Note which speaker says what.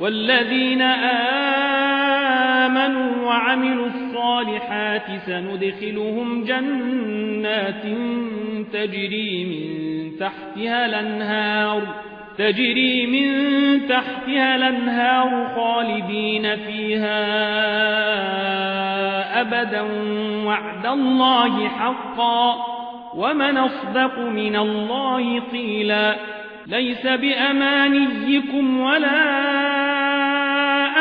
Speaker 1: والذين آمنوا وعملوا الصالحات سندخلهم جنات تجري من تحتها الأنهار تجري من تحتها الأنهار خالدين فيها أبدا وعد الله حقا. ومن أصدق من الله قيلا ليس بأمانيكم ولا